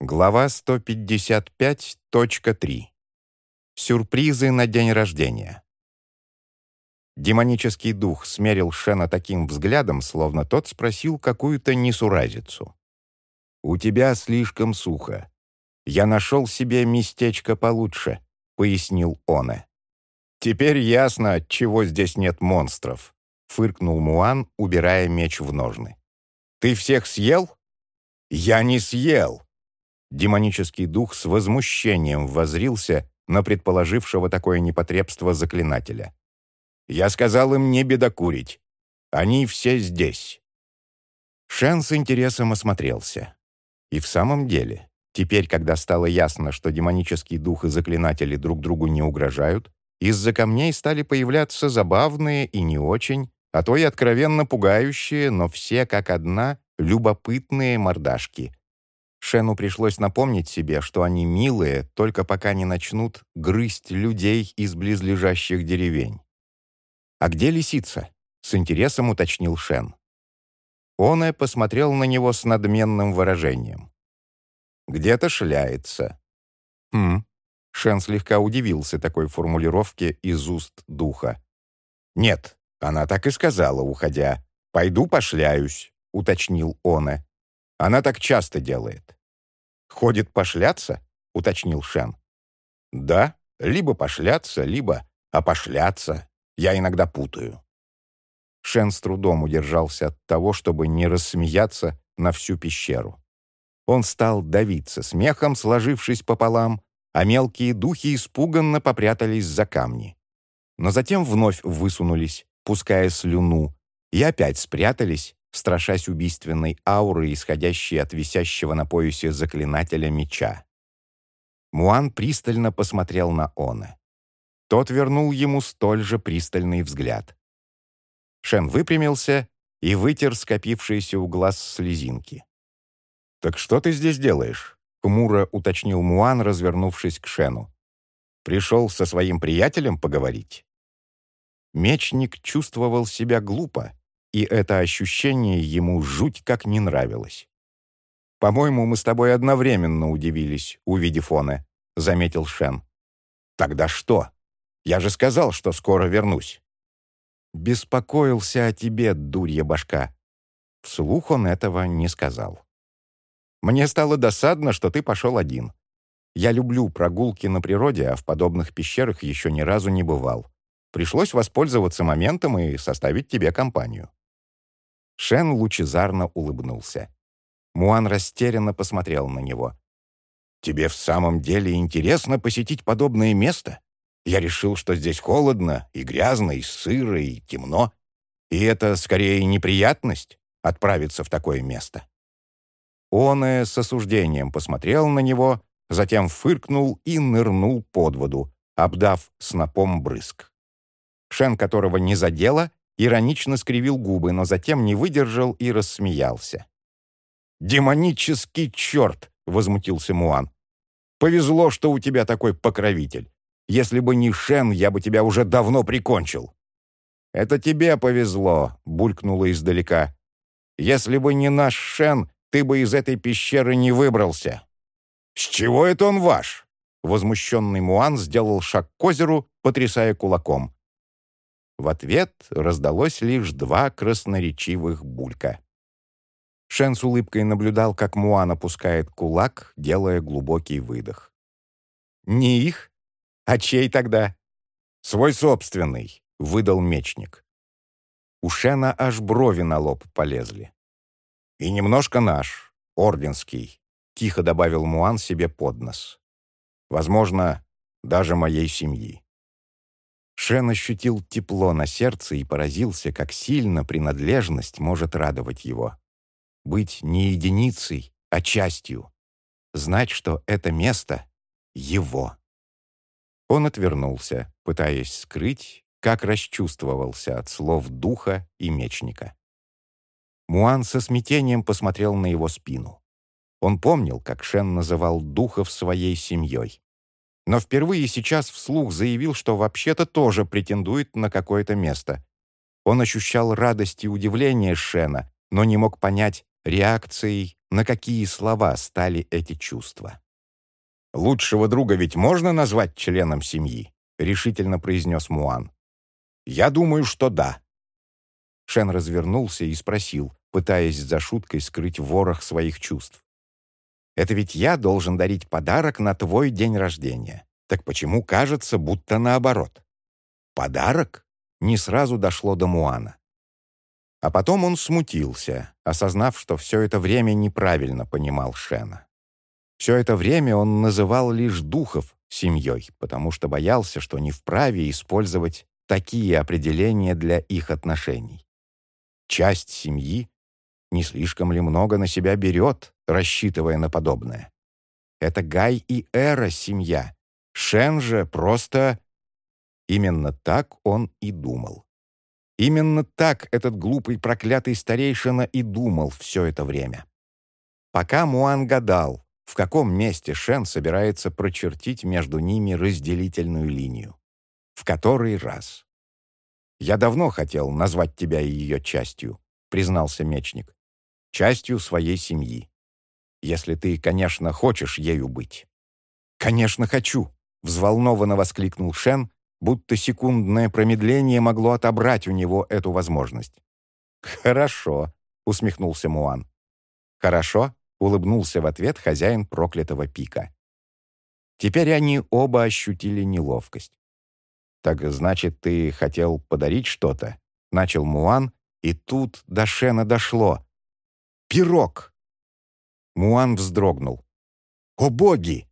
Глава 155.3. Сюрпризы на день рождения. Демонический дух смерил Шена таким взглядом, словно тот спросил какую-то несуразицу. «У тебя слишком сухо. Я нашел себе местечко получше», — пояснил Оне. «Теперь ясно, отчего здесь нет монстров», — фыркнул Муан, убирая меч в ножны. «Ты всех съел?» «Я не съел», Демонический дух с возмущением возрился на предположившего такое непотребство заклинателя. «Я сказал им не бедокурить. Они все здесь». Шен с интересом осмотрелся. И в самом деле, теперь, когда стало ясно, что демонический дух и заклинатели друг другу не угрожают, из-за камней стали появляться забавные и не очень, а то и откровенно пугающие, но все как одна, любопытные мордашки, Шену пришлось напомнить себе, что они милые, только пока не начнут грызть людей из близлежащих деревень. «А где лисица?» — с интересом уточнил Шен. Оне посмотрел на него с надменным выражением. «Где-то шляется». «Хм». Шен слегка удивился такой формулировке из уст духа. «Нет, она так и сказала, уходя. «Пойду пошляюсь», — уточнил Оне. «Она так часто делает». «Ходит пошляться?» — уточнил Шен. «Да, либо пошляться, либо опошляться. Я иногда путаю». Шен с трудом удержался от того, чтобы не рассмеяться на всю пещеру. Он стал давиться смехом, сложившись пополам, а мелкие духи испуганно попрятались за камни. Но затем вновь высунулись, пуская слюну, и опять спрятались, страшась убийственной ауры, исходящей от висящего на поясе заклинателя меча. Муан пристально посмотрел на Она. Тот вернул ему столь же пристальный взгляд. Шен выпрямился и вытер скопившиеся у глаз слезинки. «Так что ты здесь делаешь?» — хмуро уточнил Муан, развернувшись к Шену. «Пришел со своим приятелем поговорить?» Мечник чувствовал себя глупо, и это ощущение ему жуть как не нравилось. «По-моему, мы с тобой одновременно удивились, увидев Оне», — заметил Шен. «Тогда что? Я же сказал, что скоро вернусь». «Беспокоился о тебе, дурья башка». Вслух он этого не сказал. «Мне стало досадно, что ты пошел один. Я люблю прогулки на природе, а в подобных пещерах еще ни разу не бывал. Пришлось воспользоваться моментом и составить тебе компанию». Шен лучезарно улыбнулся. Муан растерянно посмотрел на него. «Тебе в самом деле интересно посетить подобное место? Я решил, что здесь холодно, и грязно, и сыро, и темно. И это скорее неприятность — отправиться в такое место». Он с осуждением посмотрел на него, затем фыркнул и нырнул под воду, обдав снопом брызг. Шен, которого не задело, иронично скривил губы, но затем не выдержал и рассмеялся. «Демонический черт!» — возмутился Муан. «Повезло, что у тебя такой покровитель. Если бы не Шен, я бы тебя уже давно прикончил». «Это тебе повезло», — булькнуло издалека. «Если бы не наш Шен, ты бы из этой пещеры не выбрался». «С чего это он ваш?» Возмущенный Муан сделал шаг к озеру, потрясая кулаком. В ответ раздалось лишь два красноречивых булька. Шен с улыбкой наблюдал, как Муан опускает кулак, делая глубокий выдох. «Не их? А чей тогда?» «Свой собственный», — выдал мечник. У Шена аж брови на лоб полезли. «И немножко наш, орденский», — тихо добавил Муан себе под нос. «Возможно, даже моей семьи». Шен ощутил тепло на сердце и поразился, как сильно принадлежность может радовать его. Быть не единицей, а частью. Знать, что это место — его. Он отвернулся, пытаясь скрыть, как расчувствовался от слов духа и мечника. Муан со смятением посмотрел на его спину. Он помнил, как Шен называл духов своей семьей но впервые сейчас вслух заявил, что вообще-то тоже претендует на какое-то место. Он ощущал радость и удивление Шена, но не мог понять, реакцией, на какие слова стали эти чувства. «Лучшего друга ведь можно назвать членом семьи?» — решительно произнес Муан. «Я думаю, что да». Шен развернулся и спросил, пытаясь за шуткой скрыть ворох своих чувств. «Это ведь я должен дарить подарок на твой день рождения. Так почему кажется, будто наоборот?» «Подарок?» Не сразу дошло до Муана. А потом он смутился, осознав, что все это время неправильно понимал Шена. Все это время он называл лишь духов семьей, потому что боялся, что не вправе использовать такие определения для их отношений. Часть семьи не слишком ли много на себя берет, рассчитывая на подобное? Это Гай и Эра семья. Шен же просто... Именно так он и думал. Именно так этот глупый проклятый старейшина и думал все это время. Пока Муан гадал, в каком месте Шен собирается прочертить между ними разделительную линию. В который раз. «Я давно хотел назвать тебя ее частью», — признался мечник. «Частью своей семьи. Если ты, конечно, хочешь ею быть». «Конечно, хочу», — взволнованно воскликнул Шен, будто секундное промедление могло отобрать у него эту возможность. «Хорошо», — усмехнулся Муан. «Хорошо», — улыбнулся в ответ хозяин проклятого пика. Теперь они оба ощутили неловкость. «Так значит, ты хотел подарить что-то?» — начал Муан, и тут до Шена дошло. «Пирог!» Муан вздрогнул. «О боги!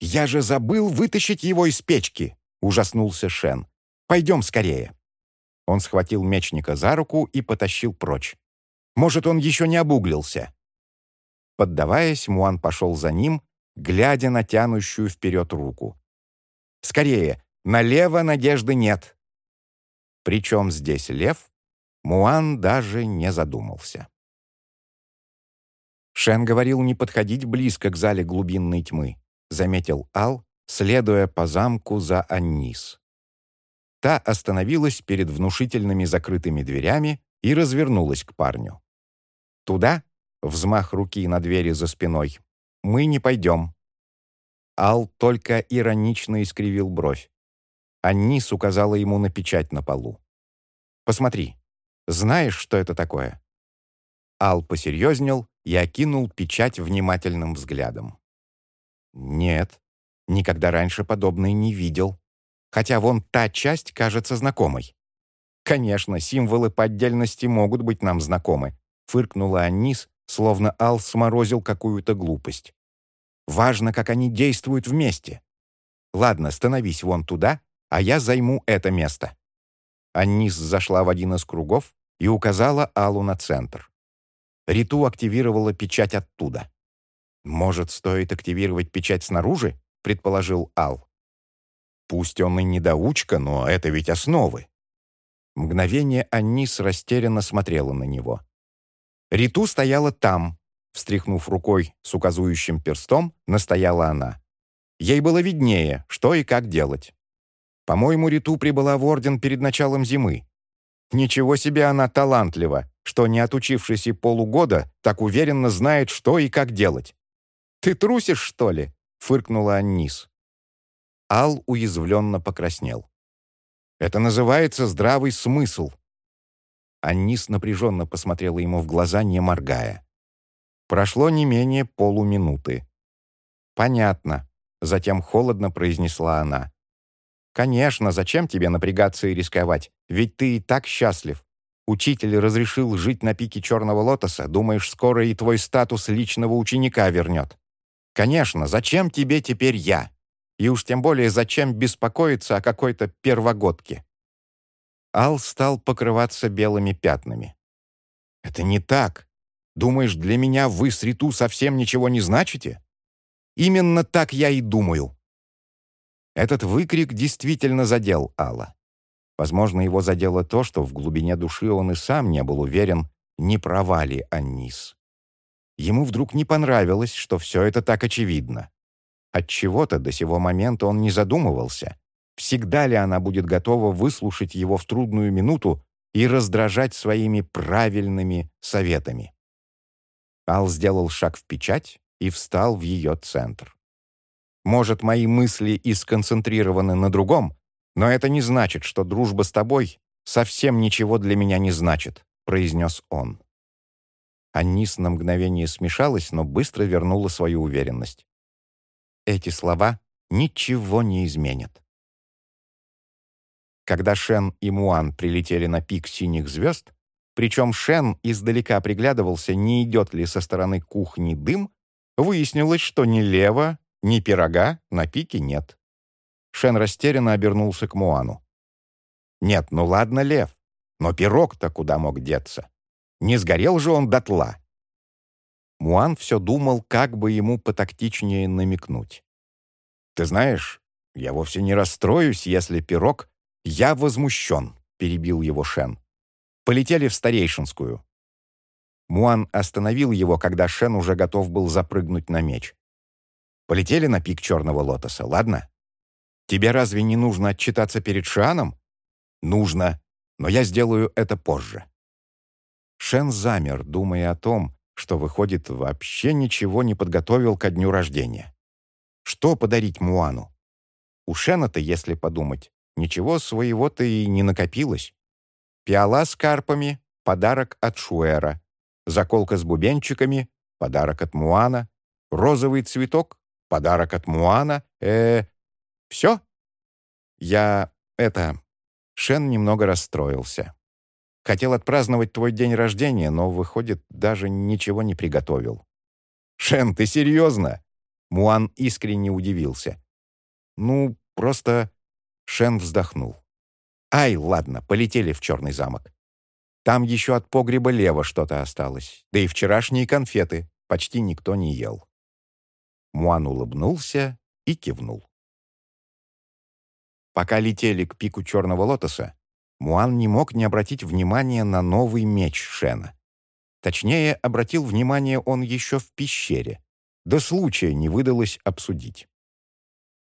Я же забыл вытащить его из печки!» — ужаснулся Шен. «Пойдем скорее». Он схватил мечника за руку и потащил прочь. «Может, он еще не обуглился?» Поддаваясь, Муан пошел за ним, глядя на тянущую вперед руку. «Скорее! Налево надежды нет!» Причем здесь лев, Муан даже не задумался. Шен говорил не подходить близко к зале глубинной тьмы, заметил Ал, следуя по замку за Аннис. Та остановилась перед внушительными закрытыми дверями и развернулась к парню. «Туда?» — взмах руки на двери за спиной. «Мы не пойдем». Ал только иронично искривил бровь. Аннис указала ему на печать на полу. «Посмотри. Знаешь, что это такое?» Ал посерьезнел и окинул печать внимательным взглядом. «Нет», Никогда раньше подобное не видел. Хотя вон та часть кажется знакомой. «Конечно, символы по отдельности могут быть нам знакомы», фыркнула Анис, словно Ал сморозил какую-то глупость. «Важно, как они действуют вместе. Ладно, становись вон туда, а я займу это место». Анис зашла в один из кругов и указала Аллу на центр. Риту активировала печать оттуда. «Может, стоит активировать печать снаружи?» предположил Ал. Пусть он и недоучка, но это ведь основы. Мгновение Анис растерянно смотрела на него. Риту стояла там, встряхнув рукой с указующим перстом, настояла она. Ей было виднее, что и как делать. По-моему, Риту прибыла в Орден перед началом зимы. Ничего себе она талантлива, что, не отучившись и полугода, так уверенно знает, что и как делать. «Ты трусишь, что ли?» — фыркнула Аннис. Ал уязвленно покраснел. «Это называется здравый смысл». Аннис напряженно посмотрела ему в глаза, не моргая. Прошло не менее полуминуты. «Понятно», — затем холодно произнесла она. «Конечно, зачем тебе напрягаться и рисковать? Ведь ты и так счастлив. Учитель разрешил жить на пике Черного Лотоса, думаешь, скоро и твой статус личного ученика вернет. Конечно, зачем тебе теперь я? И уж тем более зачем беспокоиться о какой-то первогодке? Ал стал покрываться белыми пятнами. «Это не так. Думаешь, для меня вы с Риту совсем ничего не значите?» «Именно так я и думаю». Этот выкрик действительно задел Алла. Возможно, его задело то, что в глубине души он и сам не был уверен, не права ли Аннис. Ему вдруг не понравилось, что все это так очевидно. Отчего-то до сего момента он не задумывался, всегда ли она будет готова выслушать его в трудную минуту и раздражать своими правильными советами. Ал сделал шаг в печать и встал в ее центр. Может, мои мысли и сконцентрированы на другом, но это не значит, что дружба с тобой совсем ничего для меня не значит», — произнес он. Анис на мгновение смешалась, но быстро вернула свою уверенность. Эти слова ничего не изменят. Когда Шен и Муан прилетели на пик синих звезд, причем Шен издалека приглядывался, не идет ли со стороны кухни дым, выяснилось, что ни лева, ни пирога на пике нет. Шен растерянно обернулся к Муану. «Нет, ну ладно, лев, но пирог-то куда мог деться? Не сгорел же он дотла?» Муан все думал, как бы ему потактичнее намекнуть. «Ты знаешь, я вовсе не расстроюсь, если пирог...» «Я возмущен», — перебил его Шен. Полетели в Старейшинскую». Муан остановил его, когда Шен уже готов был запрыгнуть на меч. «Полетели на пик Черного Лотоса, ладно? Тебе разве не нужно отчитаться перед Шианом?» «Нужно, но я сделаю это позже». Шен замер, думая о том, что, выходит, вообще ничего не подготовил ко дню рождения. Что подарить Муану? У Шена-то, если подумать, ничего своего-то и не накопилось. Пиала с карпами — подарок от Шуэра. Заколка с бубенчиками — подарок от Муана. Розовый цветок — подарок от Муана. э Все? Я... это... Шен немного расстроился. Хотел отпраздновать твой день рождения, но, выходит, даже ничего не приготовил. «Шен, ты серьезно?» Муан искренне удивился. «Ну, просто...» Шен вздохнул. Ай, ладно, полетели в черный замок. Там еще от погреба лево что-то осталось, да и вчерашние конфеты почти никто не ел. Муан улыбнулся и кивнул. Пока летели к пику черного лотоса, Муан не мог не обратить внимания на новый меч Шена. Точнее, обратил внимание он еще в пещере. До случая не выдалось обсудить.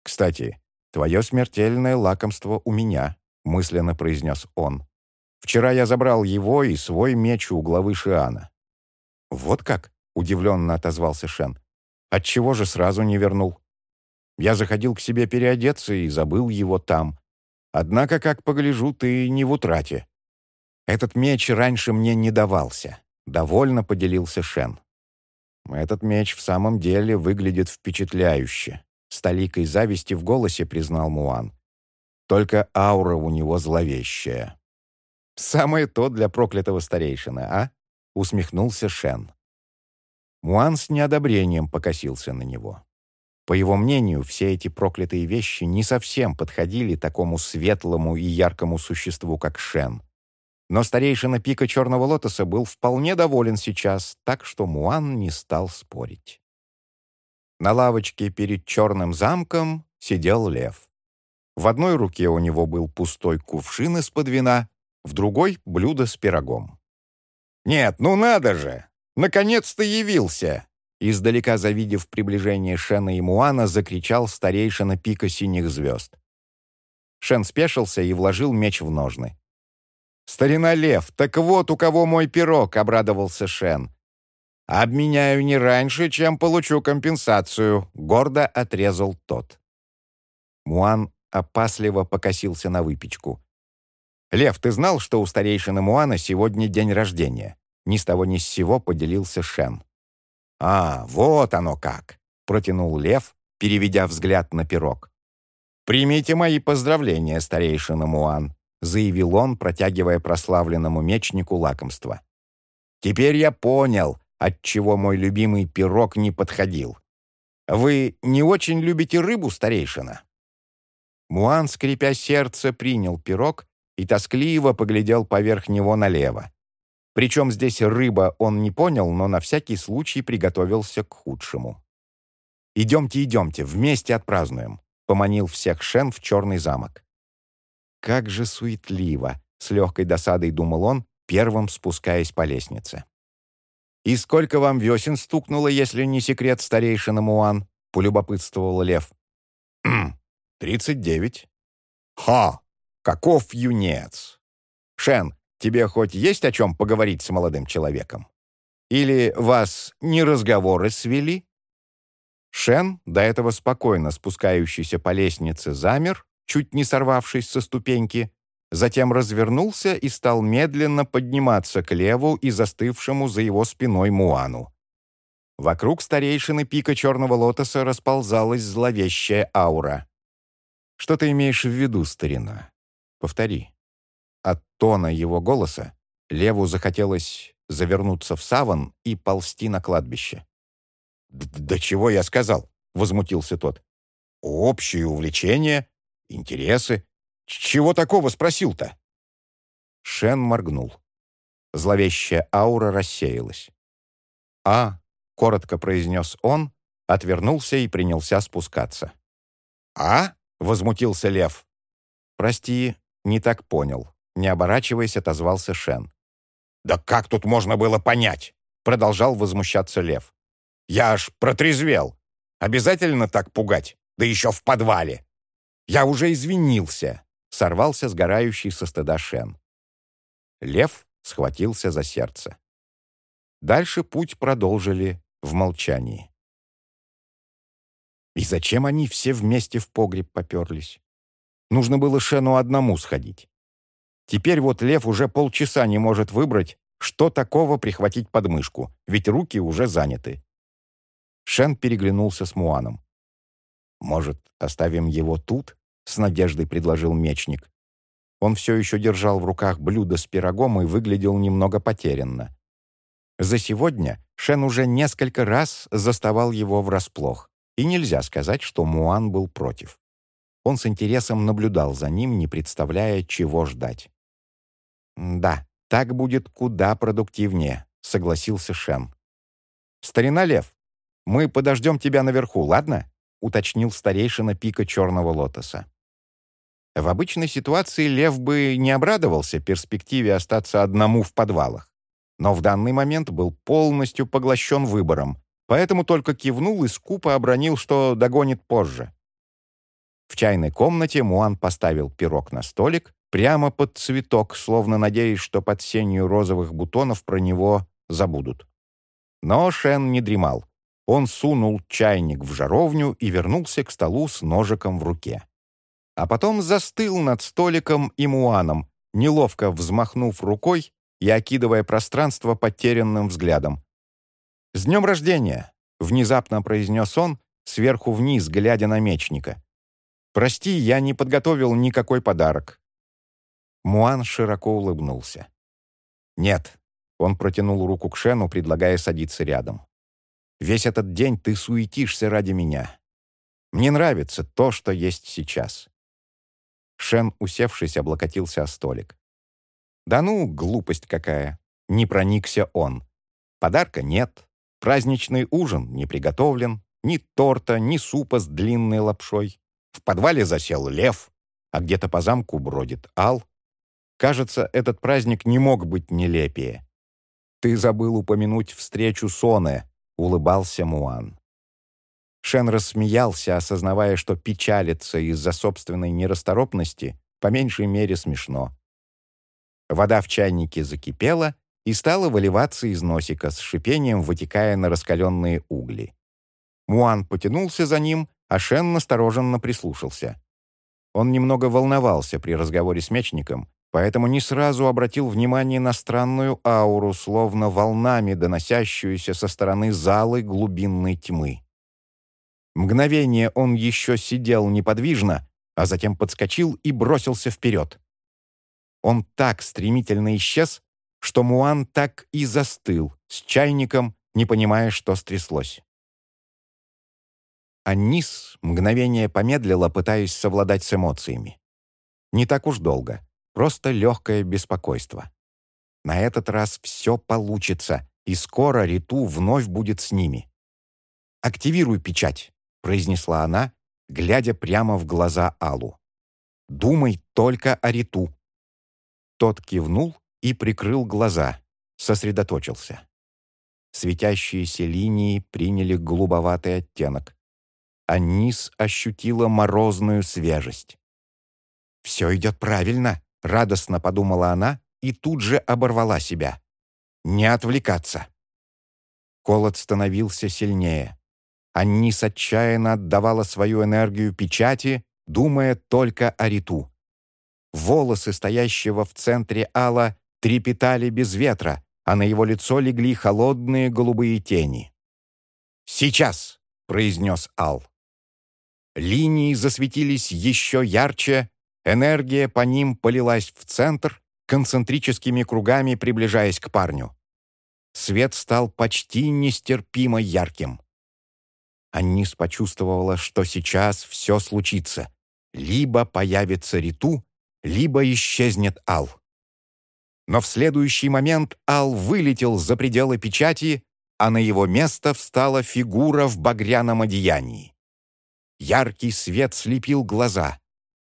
«Кстати, твое смертельное лакомство у меня», мысленно произнес он. «Вчера я забрал его и свой меч у главы Шиана». «Вот как?» — удивленно отозвался Шен. «Отчего же сразу не вернул?» Я заходил к себе переодеться и забыл его там. Однако, как погляжу, ты не в утрате. Этот меч раньше мне не давался. Довольно поделился Шен. Этот меч в самом деле выглядит впечатляюще. С толикой зависти в голосе признал Муан. Только аура у него зловещая. «Самое то для проклятого старейшины, а?» — усмехнулся Шен. Муан с неодобрением покосился на него. По его мнению, все эти проклятые вещи не совсем подходили такому светлому и яркому существу, как Шен. Но старейшина пика Черного Лотоса был вполне доволен сейчас, так что Муан не стал спорить. На лавочке перед Черным замком сидел лев. В одной руке у него был пустой кувшин из-под вина, в другой — блюдо с пирогом. «Нет, ну надо же! Наконец-то явился!» Издалека завидев приближение Шена и Муана, закричал старейшина пика синих звезд. Шен спешился и вложил меч в ножны. «Старина Лев, так вот у кого мой пирог!» — обрадовался Шен. «Обменяю не раньше, чем получу компенсацию», — гордо отрезал тот. Муан опасливо покосился на выпечку. «Лев, ты знал, что у старейшины Муана сегодня день рождения?» Ни с того ни с сего поделился Шен. «А, вот оно как!» — протянул Лев, переведя взгляд на пирог. «Примите мои поздравления, старейшина Муан», — заявил он, протягивая прославленному мечнику лакомство. «Теперь я понял, отчего мой любимый пирог не подходил. Вы не очень любите рыбу, старейшина?» Муан, скрипя сердце, принял пирог и тоскливо поглядел поверх него налево. Причем здесь рыба он не понял, но на всякий случай приготовился к худшему. «Идемте, идемте, вместе отпразднуем», — поманил всех Шен в черный замок. «Как же суетливо!» — с легкой досадой думал он, первым спускаясь по лестнице. «И сколько вам весен стукнуло, если не секрет старейшина Муан?» — полюбопытствовал Лев. «Тридцать девять». «Ха! Каков юнец!» «Шен, тебе хоть есть о чем поговорить с молодым человеком?» Или вас не разговоры свели?» Шен, до этого спокойно спускающийся по лестнице, замер, чуть не сорвавшись со ступеньки, затем развернулся и стал медленно подниматься к Леву и застывшему за его спиной Муану. Вокруг старейшины пика черного лотоса расползалась зловещая аура. «Что ты имеешь в виду, старина? Повтори». От тона его голоса Леву захотелось завернуться в саван и ползти на кладбище. «Да чего я сказал?» — возмутился тот. «Общие увлечения, интересы. Чего такого спросил-то?» Шен моргнул. Зловещая аура рассеялась. «А», — коротко произнес он, отвернулся и принялся спускаться. «А?» — возмутился Лев. «Прости, не так понял», — не оборачиваясь, отозвался Шен. «Да как тут можно было понять?» — продолжал возмущаться Лев. Я аж протрезвел. Обязательно так пугать? Да еще в подвале. Я уже извинился. Сорвался сгорающий со стыда Шен. Лев схватился за сердце. Дальше путь продолжили в молчании. И зачем они все вместе в погреб поперлись? Нужно было Шену одному сходить. Теперь вот Лев уже полчаса не может выбрать, что такого прихватить под мышку, ведь руки уже заняты. Шен переглянулся с Муаном. «Может, оставим его тут?» — с надеждой предложил мечник. Он все еще держал в руках блюдо с пирогом и выглядел немного потерянно. За сегодня Шен уже несколько раз заставал его врасплох, и нельзя сказать, что Муан был против. Он с интересом наблюдал за ним, не представляя, чего ждать. «Да, так будет куда продуктивнее», — согласился Шен. «Старина Лев, «Мы подождем тебя наверху, ладно?» — уточнил старейшина пика Черного Лотоса. В обычной ситуации Лев бы не обрадовался перспективе остаться одному в подвалах, но в данный момент был полностью поглощен выбором, поэтому только кивнул и скупо обронил, что догонит позже. В чайной комнате Муан поставил пирог на столик, прямо под цветок, словно надеясь, что под сенью розовых бутонов про него забудут. Но Шен не дремал. Он сунул чайник в жаровню и вернулся к столу с ножиком в руке. А потом застыл над столиком и муаном, неловко взмахнув рукой и окидывая пространство потерянным взглядом. «С днем рождения!» — внезапно произнес он, сверху вниз, глядя на мечника. «Прости, я не подготовил никакой подарок». Муан широко улыбнулся. «Нет», — он протянул руку к Шену, предлагая садиться рядом. Весь этот день ты суетишься ради меня. Мне нравится то, что есть сейчас». Шен, усевшись, облокотился о столик. «Да ну, глупость какая!» Не проникся он. Подарка нет, праздничный ужин не приготовлен, ни торта, ни супа с длинной лапшой. В подвале засел лев, а где-то по замку бродит ал. Кажется, этот праздник не мог быть нелепее. Ты забыл упомянуть встречу Соне, — улыбался Муан. Шен рассмеялся, осознавая, что печалится из-за собственной нерасторопности, по меньшей мере смешно. Вода в чайнике закипела и стала выливаться из носика, с шипением вытекая на раскаленные угли. Муан потянулся за ним, а Шен настороженно прислушался. Он немного волновался при разговоре с мечником, поэтому не сразу обратил внимание на странную ауру, словно волнами доносящуюся со стороны залы глубинной тьмы. Мгновение он еще сидел неподвижно, а затем подскочил и бросился вперед. Он так стремительно исчез, что Муан так и застыл, с чайником, не понимая, что стряслось. Анис мгновение помедлила, пытаясь совладать с эмоциями. Не так уж долго. Просто легкое беспокойство. На этот раз все получится, и скоро Риту вновь будет с ними. «Активируй печать», — произнесла она, глядя прямо в глаза Алу. «Думай только о Риту». Тот кивнул и прикрыл глаза, сосредоточился. Светящиеся линии приняли голубоватый оттенок. Анис ощутила морозную свежесть. «Все идет правильно», Радостно подумала она и тут же оборвала себя. Не отвлекаться. Колот становился сильнее. Аннис отчаянно отдавала свою энергию печати, думая только о Риту. Волосы стоящего в центре Алла трепетали без ветра, а на его лицо легли холодные голубые тени. «Сейчас!» — произнес Ал. Линии засветились еще ярче, энергия по ним полилась в центр, концентрическими кругами приближаясь к парню свет стал почти нестерпимо ярким. Аннис почувствовала, что сейчас все случится. Либо появится Риту, либо исчезнет Ал. Но в следующий момент Ал вылетел за пределы печати, а на его место встала фигура в багряном одеянии. Яркий свет слепил глаза.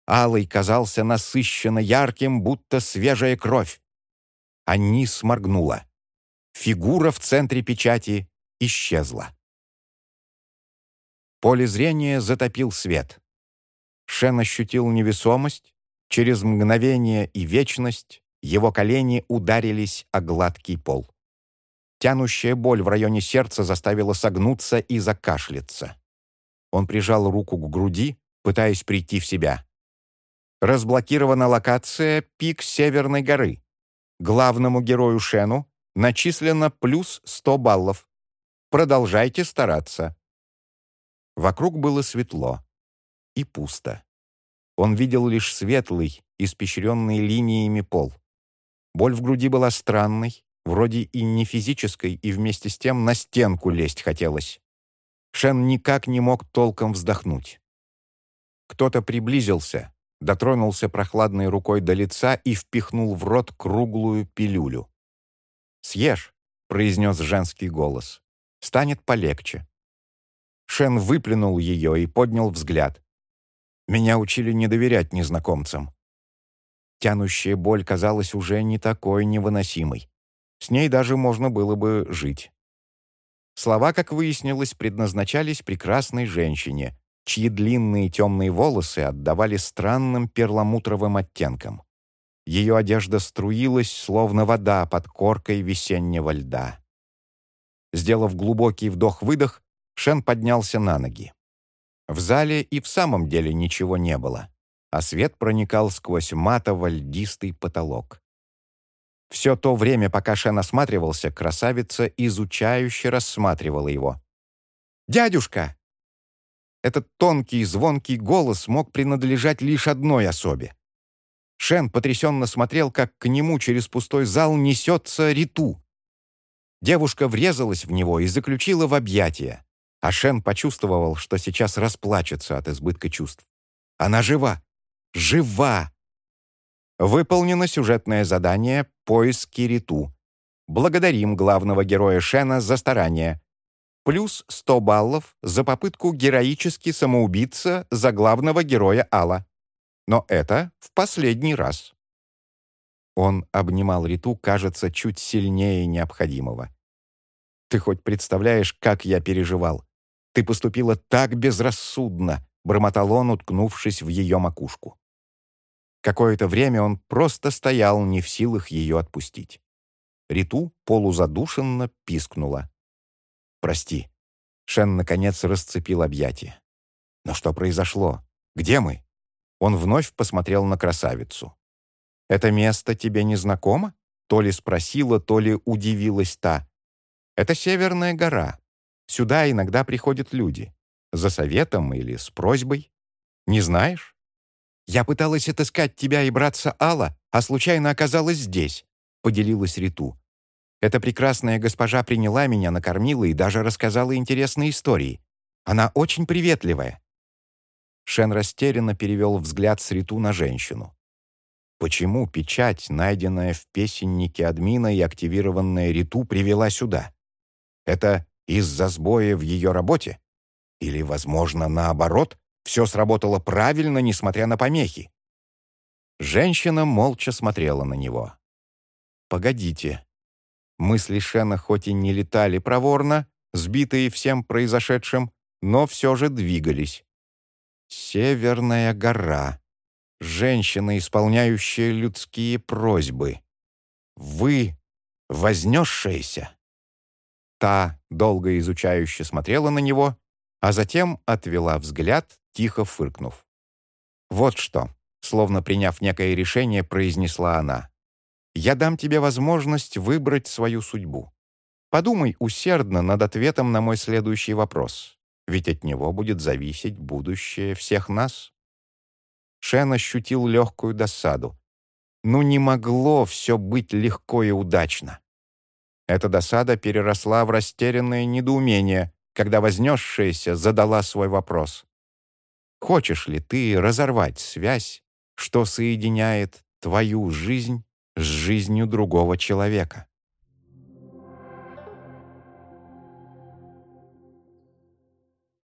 Алый казался насыщенно ярким, будто свежая кровь. Аннис моргнула. Фигура в центре печати исчезла. Поле зрения затопил свет. Шен ощутил невесомость. Через мгновение и вечность его колени ударились о гладкий пол. Тянущая боль в районе сердца заставила согнуться и закашляться. Он прижал руку к груди, пытаясь прийти в себя. Разблокирована локация «Пик Северной горы». Главному герою Шену Начислено плюс 100 баллов. Продолжайте стараться». Вокруг было светло и пусто. Он видел лишь светлый, испещренный линиями пол. Боль в груди была странной, вроде и не физической, и вместе с тем на стенку лезть хотелось. Шен никак не мог толком вздохнуть. Кто-то приблизился, дотронулся прохладной рукой до лица и впихнул в рот круглую пилюлю. «Съешь», — произнес женский голос. «Станет полегче». Шен выплюнул ее и поднял взгляд. «Меня учили не доверять незнакомцам». Тянущая боль казалась уже не такой невыносимой. С ней даже можно было бы жить. Слова, как выяснилось, предназначались прекрасной женщине, чьи длинные темные волосы отдавали странным перламутровым оттенкам. Ее одежда струилась, словно вода под коркой весеннего льда. Сделав глубокий вдох-выдох, Шен поднялся на ноги. В зале и в самом деле ничего не было, а свет проникал сквозь матово-льдистый потолок. Все то время, пока Шен осматривался, красавица изучающе рассматривала его. «Дядюшка!» Этот тонкий, звонкий голос мог принадлежать лишь одной особе Шен потрясенно смотрел, как к нему через пустой зал несется Риту. Девушка врезалась в него и заключила в объятия, а Шен почувствовал, что сейчас расплачется от избытка чувств. Она жива! Жива! Выполнено сюжетное задание «Поиски Риту». Благодарим главного героя Шена за старание. Плюс 100 баллов за попытку героически самоубиться за главного героя Алла. Но это в последний раз. Он обнимал Риту, кажется, чуть сильнее необходимого. «Ты хоть представляешь, как я переживал? Ты поступила так безрассудно», — бормотал он, уткнувшись в ее макушку. Какое-то время он просто стоял, не в силах ее отпустить. Риту полузадушенно пискнула. «Прости». Шен, наконец, расцепил объятия. «Но что произошло? Где мы?» Он вновь посмотрел на красавицу. «Это место тебе не знакомо?» То ли спросила, то ли удивилась та. «Это Северная гора. Сюда иногда приходят люди. За советом или с просьбой. Не знаешь?» «Я пыталась отыскать тебя и братца Алла, а случайно оказалась здесь», — поделилась Риту. «Эта прекрасная госпожа приняла меня, накормила и даже рассказала интересные истории. Она очень приветливая. Шен растерянно перевел взгляд с Риту на женщину. Почему печать, найденная в песеннике админа и активированная Риту, привела сюда? Это из-за сбоя в ее работе? Или, возможно, наоборот, все сработало правильно, несмотря на помехи? Женщина молча смотрела на него. «Погодите». Мысли Шена хоть и не летали проворно, сбитые всем произошедшим, но все же двигались. Северная гора. Женщина, исполняющая людские просьбы. Вы, вознесшаяся. Та долго изучающе смотрела на него, а затем отвела взгляд, тихо фыркнув. «Вот что», словно приняв некое решение, произнесла она. «Я дам тебе возможность выбрать свою судьбу. Подумай усердно над ответом на мой следующий вопрос, ведь от него будет зависеть будущее всех нас». Шен ощутил легкую досаду. Ну не могло все быть легко и удачно. Эта досада переросла в растерянное недоумение, когда вознесшаяся задала свой вопрос. «Хочешь ли ты разорвать связь, что соединяет твою жизнь с жизнью другого человека?»